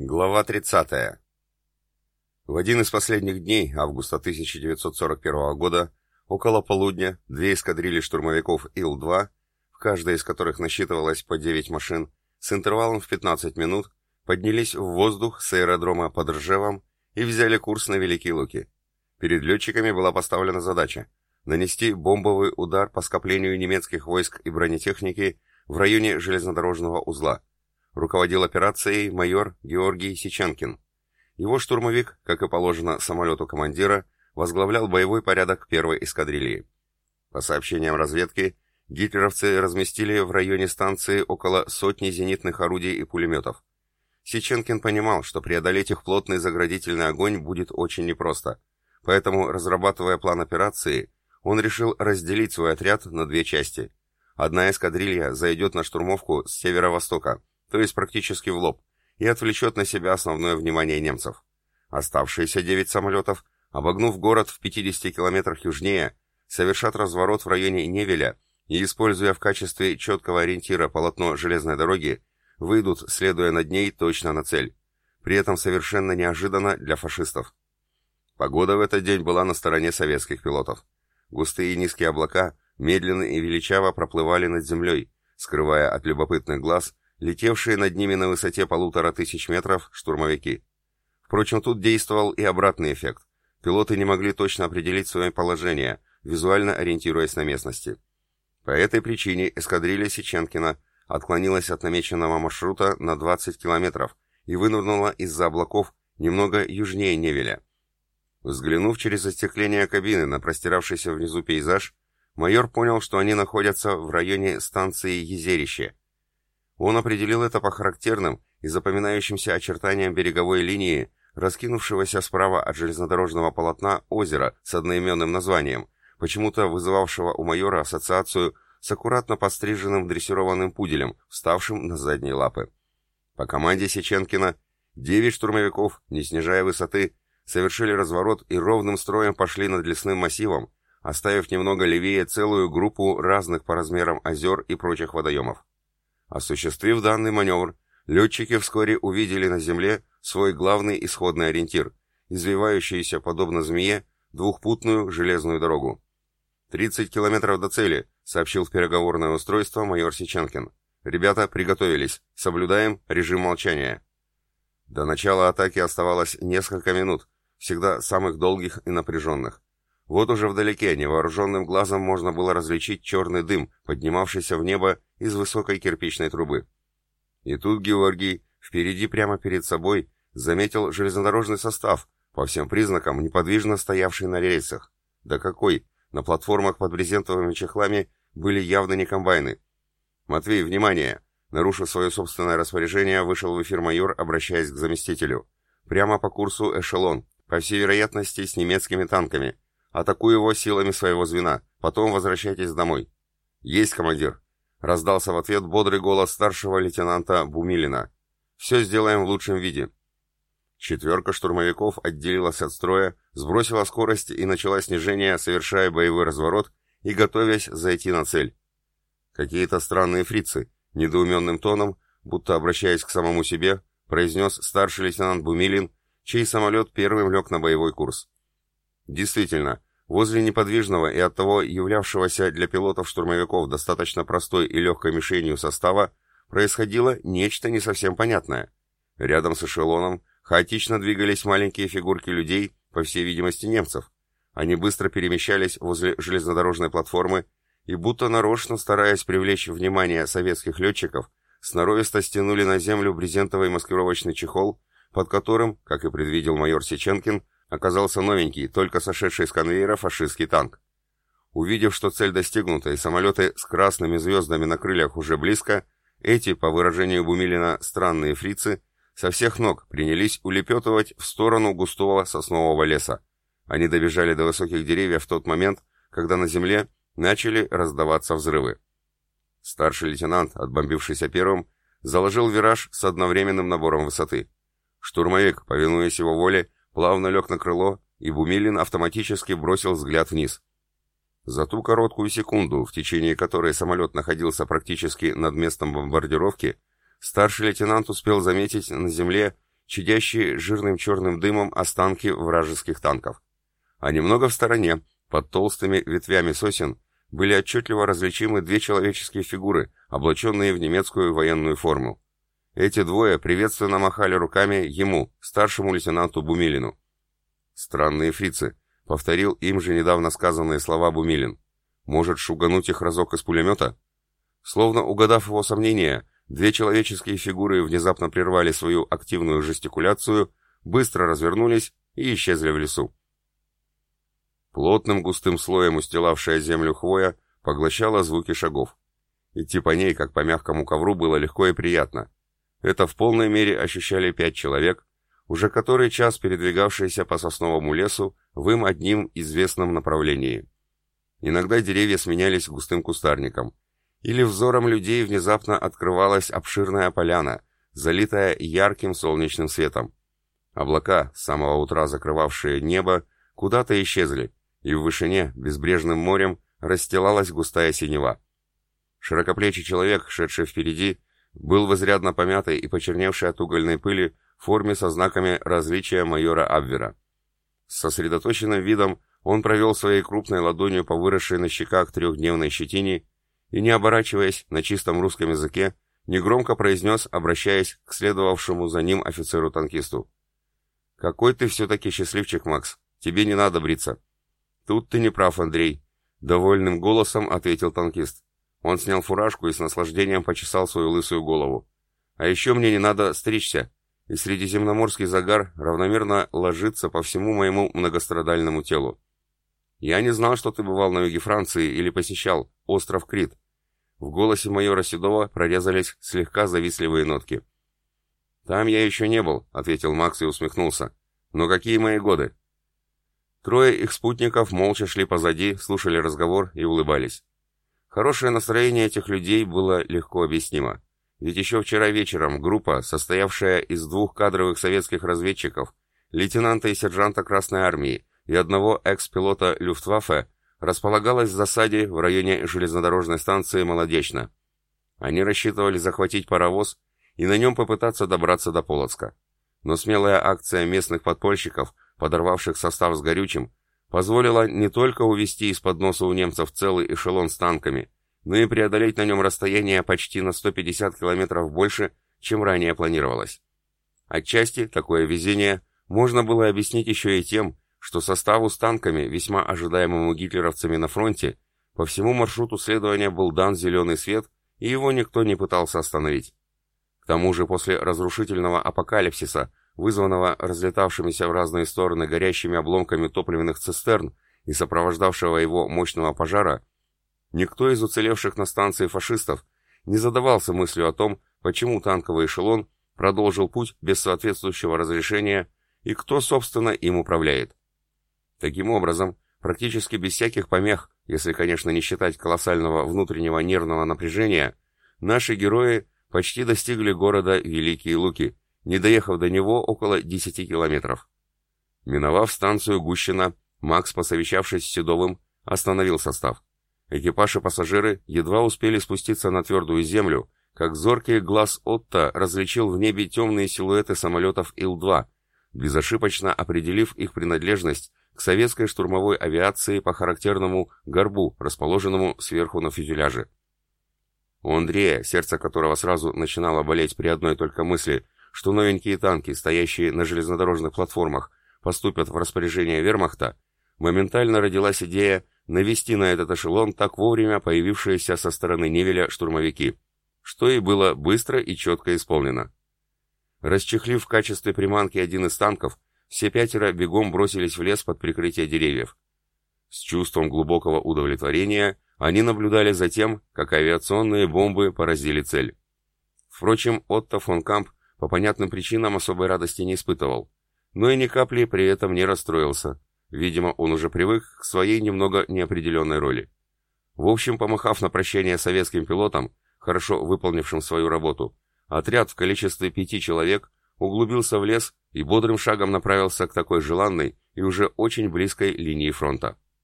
Глава 30. В один из последних дней августа 1941 года, около полудня, две эскадрильи штурмовиков Ил-2, в каждой из которых насчитывалось по 9 машин, с интервалом в 15 минут, поднялись в воздух с аэродрома под Ржевом и взяли курс на Великие Луки. Перед летчиками была поставлена задача нанести бомбовый удар по скоплению немецких войск и бронетехники в районе железнодорожного узла – руководил операцией майор Георгий Сичанкин. Его штурмовик, как и положено самолету командира, возглавлял боевой порядок первой эскадрильи. По сообщениям разведки, гитлеровцы разместили в районе станции около сотни зенитных орудий и пулеметов. Сиченкин понимал, что преодолеть их плотный заградительный огонь будет очень непросто, поэтому, разрабатывая план операции, он решил разделить свой отряд на две части. Одна эскадрилья зайдет на штурмовку с северо-востока, то есть практически в лоб, и отвлечет на себя основное внимание немцев. Оставшиеся девять самолетов, обогнув город в 50 километрах южнее, совершат разворот в районе Невеля и, используя в качестве четкого ориентира полотно железной дороги, выйдут, следуя над ней точно на цель. При этом совершенно неожиданно для фашистов. Погода в этот день была на стороне советских пилотов. Густые низкие облака медленно и величаво проплывали над землей, скрывая от любопытных глаз летевшие над ними на высоте полутора тысяч метров штурмовики. Впрочем, тут действовал и обратный эффект. Пилоты не могли точно определить свое положение, визуально ориентируясь на местности. По этой причине эскадрилья Сеченкина отклонилась от намеченного маршрута на 20 километров и вынырнула из-за облаков немного южнее Невеля. Взглянув через застекление кабины на простиравшийся внизу пейзаж, майор понял, что они находятся в районе станции Езерище, он определил это по характерным и запоминающимся очертаниям береговой линии, раскинувшегося справа от железнодорожного полотна озера с одноименным названием, почему-то вызывавшего у майора ассоциацию с аккуратно постриженным дрессированным пуделем, вставшим на задние лапы. По команде Сеченкина девять штурмовиков, не снижая высоты, совершили разворот и ровным строем пошли над лесным массивом, оставив немного левее целую группу разных по размерам озер и прочих водоемов. Осуществив данный маневр, летчики вскоре увидели на земле свой главный исходный ориентир, извивающийся, подобно змее, двухпутную железную дорогу. «30 километров до цели», — сообщил в переговорное устройство майор Сиченкин. «Ребята, приготовились. Соблюдаем режим молчания». До начала атаки оставалось несколько минут, всегда самых долгих и напряженных. Вот уже вдалеке невооруженным глазом можно было различить черный дым, поднимавшийся в небо из высокой кирпичной трубы. И тут Георгий, впереди прямо перед собой, заметил железнодорожный состав, по всем признакам неподвижно стоявший на рельсах. Да какой! На платформах под брезентовыми чехлами были явно не комбайны. «Матвей, внимание!» Нарушив свое собственное распоряжение, вышел в эфир майор, обращаясь к заместителю. «Прямо по курсу эшелон, по всей вероятности с немецкими танками. Атакую его силами своего звена. Потом возвращайтесь домой. Есть, командир. Раздался в ответ бодрый голос старшего лейтенанта Бумилина. Все сделаем в лучшем виде. Четверка штурмовиков отделилась от строя, сбросила скорость и начала снижение, совершая боевой разворот и готовясь зайти на цель. Какие-то странные фрицы, недоуменным тоном, будто обращаясь к самому себе, произнес старший лейтенант Бумилин, чей самолет первым лег на боевой курс. Действительно, возле неподвижного и оттого являвшегося для пилотов-штурмовиков достаточно простой и легкой мишенью состава происходило нечто не совсем понятное. Рядом с эшелоном хаотично двигались маленькие фигурки людей, по всей видимости немцев. Они быстро перемещались возле железнодорожной платформы и, будто нарочно стараясь привлечь внимание советских летчиков, сноровисто стянули на землю брезентовый маскировочный чехол, под которым, как и предвидел майор Сеченкин, оказался новенький, только сошедший с конвейера фашистский танк. Увидев, что цель достигнута и самолеты с красными звездами на крыльях уже близко, эти, по выражению Бумилина, странные фрицы, со всех ног принялись улепетывать в сторону густого соснового леса. Они добежали до высоких деревьев в тот момент, когда на земле начали раздаваться взрывы. Старший лейтенант, отбомбившийся первым, заложил вираж с одновременным набором высоты. Штурмовик, повинуясь его воле, плавно лег на крыло, и Бумилин автоматически бросил взгляд вниз. За ту короткую секунду, в течение которой самолет находился практически над местом бомбардировки, старший лейтенант успел заметить на земле чадящие жирным черным дымом останки вражеских танков. А немного в стороне, под толстыми ветвями сосен, были отчетливо различимы две человеческие фигуры, облаченные в немецкую военную форму. Эти двое приветственно махали руками ему, старшему лейтенанту Бумилину. «Странные фрицы», — повторил им же недавно сказанные слова Бумилин. «Может, шугануть их разок из пулемета?» Словно угадав его сомнения, две человеческие фигуры внезапно прервали свою активную жестикуляцию, быстро развернулись и исчезли в лесу. Плотным густым слоем устилавшая землю хвоя поглощала звуки шагов. Идти по ней, как по мягкому ковру, было легко и приятно. Это в полной мере ощущали пять человек, уже который час передвигавшиеся по сосновому лесу в им одним известном направлении. Иногда деревья сменялись густым кустарником, или взором людей внезапно открывалась обширная поляна, залитая ярким солнечным светом. Облака, с самого утра закрывавшие небо, куда-то исчезли, и в вышине, безбрежным морем, расстилалась густая синева. Широкоплечий человек, шедший впереди, был в изрядно помятой и почерневшей от угольной пыли форме со знаками различия майора Абвера. С сосредоточенным видом он провел своей крупной ладонью по выросшей на щеках трехдневной щетине и, не оборачиваясь на чистом русском языке, негромко произнес, обращаясь к следовавшему за ним офицеру-танкисту. «Какой ты все-таки счастливчик, Макс! Тебе не надо бриться!» «Тут ты не прав, Андрей», — довольным голосом ответил танкист. Он снял фуражку и с наслаждением почесал свою лысую голову. «А еще мне не надо стричься, и средиземноморский загар равномерно ложится по всему моему многострадальному телу. Я не знал, что ты бывал на юге Франции или посещал остров Крит». В голосе майора Седова прорезались слегка завистливые нотки. «Там я еще не был», — ответил Макс и усмехнулся. «Но какие мои годы? Трое их спутников молча шли позади, слушали разговор и улыбались. Хорошее настроение этих людей было легко объяснимо. Ведь еще вчера вечером группа, состоявшая из двух кадровых советских разведчиков, лейтенанта и сержанта Красной Армии и одного экс-пилота Люфтваффе, располагалась в засаде в районе железнодорожной станции Молодечно. Они рассчитывали захватить паровоз и на нем попытаться добраться до Полоцка. Но смелая акция местных подпольщиков – подорвавших состав с горючим, позволила не только увести из-под носа у немцев целый эшелон с танками, но и преодолеть на нем расстояние почти на 150 километров больше, чем ранее планировалось. Отчасти такое везение можно было объяснить еще и тем, что составу с танками, весьма ожидаемому гитлеровцами на фронте, по всему маршруту следования был дан зеленый свет, и его никто не пытался остановить. К тому же после разрушительного апокалипсиса, вызванного разлетавшимися в разные стороны горящими обломками топливных цистерн и сопровождавшего его мощного пожара, никто из уцелевших на станции фашистов не задавался мыслью о том, почему танковый эшелон продолжил путь без соответствующего разрешения и кто, собственно, им управляет. Таким образом, практически без всяких помех, если, конечно, не считать колоссального внутреннего нервного напряжения, наши герои почти достигли города Великие Луки – не доехав до него около 10 километров. Миновав станцию Гущина, Макс, посовещавшись с Седовым, остановил состав. Экипаж и пассажиры едва успели спуститься на твердую землю, как зоркий глаз Отто различил в небе темные силуэты самолетов Ил-2, безошибочно определив их принадлежность к советской штурмовой авиации по характерному горбу, расположенному сверху на фюзеляже. У Андрея, сердце которого сразу начинало болеть при одной только мысли – что новенькие танки, стоящие на железнодорожных платформах, поступят в распоряжение вермахта, моментально родилась идея навести на этот эшелон так вовремя появившиеся со стороны Невеля штурмовики, что и было быстро и четко исполнено. Расчехлив в качестве приманки один из танков, все пятеро бегом бросились в лес под прикрытие деревьев. С чувством глубокого удовлетворения они наблюдали за тем, как авиационные бомбы поразили цель. Впрочем, Отто фон Камп по понятным причинам особой радости не испытывал, но и ни капли при этом не расстроился. Видимо, он уже привык к своей немного неопределенной роли. В общем, помахав на прощание советским пилотам, хорошо выполнившим свою работу, отряд в количестве пяти человек углубился в лес и бодрым шагом направился к такой желанной и уже очень близкой линии фронта.